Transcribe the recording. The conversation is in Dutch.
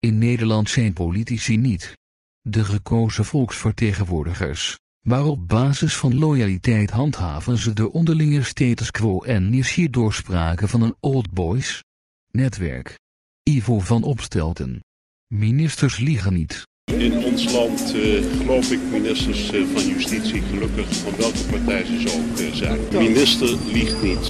In Nederland zijn politici niet de gekozen volksvertegenwoordigers, maar op basis van loyaliteit handhaven ze de onderlinge status quo en is hierdoor sprake van een old boys netwerk. Ivo van Opstelten. Ministers liegen niet. In ons land uh, geloof ik ministers eh, van justitie gelukkig van welke partij ze ook eh, zijn. Minister liegt niet.